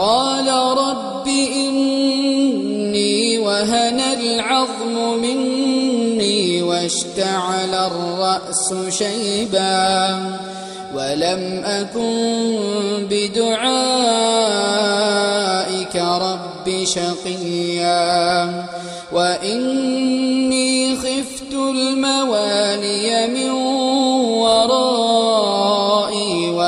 قال رب إني وهن العظم مني واشتعل الرأس شيبا ولم أكن بدعائك رب شقيا وإني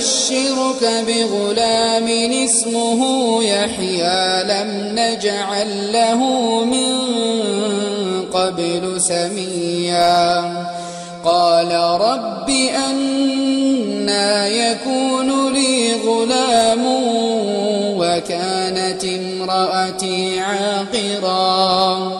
نبشرك بغلام اسمه يحيى لم نجعل له من قبل سميا. قال رب أنا يكون لي غلام وكانت امرأتي عاقرا.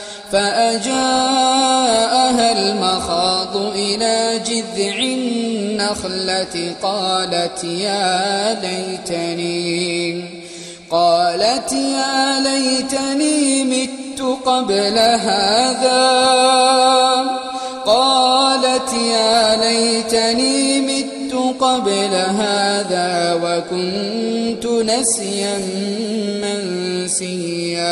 فأجاءها المخاض إلى جذع النخلة قالت يا ليتني قالت يا ليتني مت قبل هذا قالت يا ليتني مت قبل هذا وكنت نسيا منسيا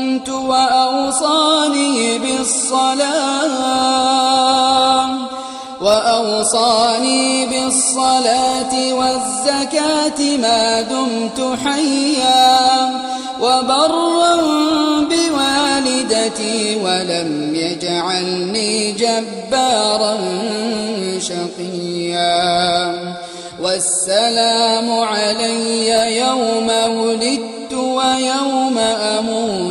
وأوصاني بالصلاة وأوصاني بالصلاة والزكاة ما دمت حيا وبرا بوالدتي ولم يجعلني جبارا شقيا. والسلام علي يوم ولدت ويوم أموت.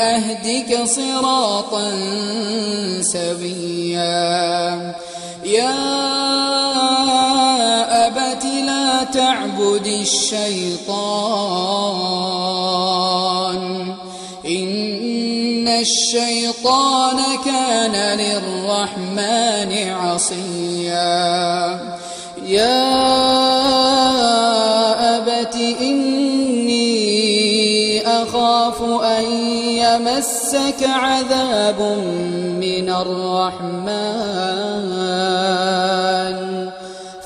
أهدك صراطا سويا. يا أبت لا تعبد الشيطان إن الشيطان كان للرحمن عصيا. يا يمسك عذاب من الرحمن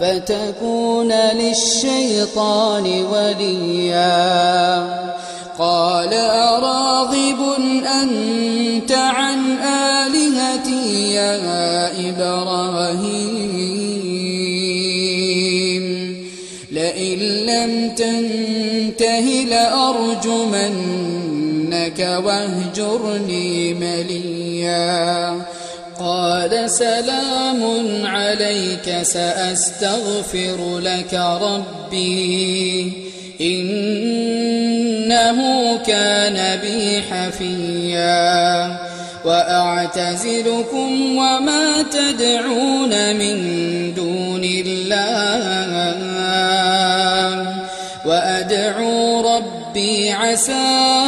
فتكون للشيطان وليا. قال أراغب أنت عن آلهتي يا إبراهيم؟ لئن لم تنته لأرجمنك واهجرني مليا. قال سلام عليك سأستغفر لك ربي. إنه كان بي حفيا. وأعتزلكم وما تدعون من دون الله. وأدعو ربي عسى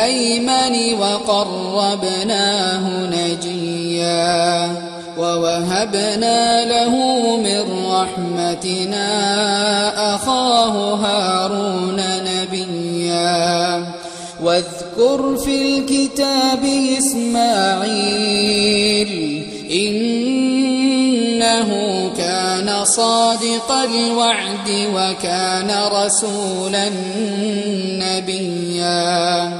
الأيمن وقربناه نجيا ووهبنا له من رحمتنا أخاه هارون نبيا واذكر في الكتاب إسماعيل إنه كان صادق الوعد وكان رسولا نبيا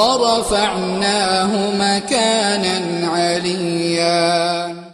ورفعناه مكانا عليا.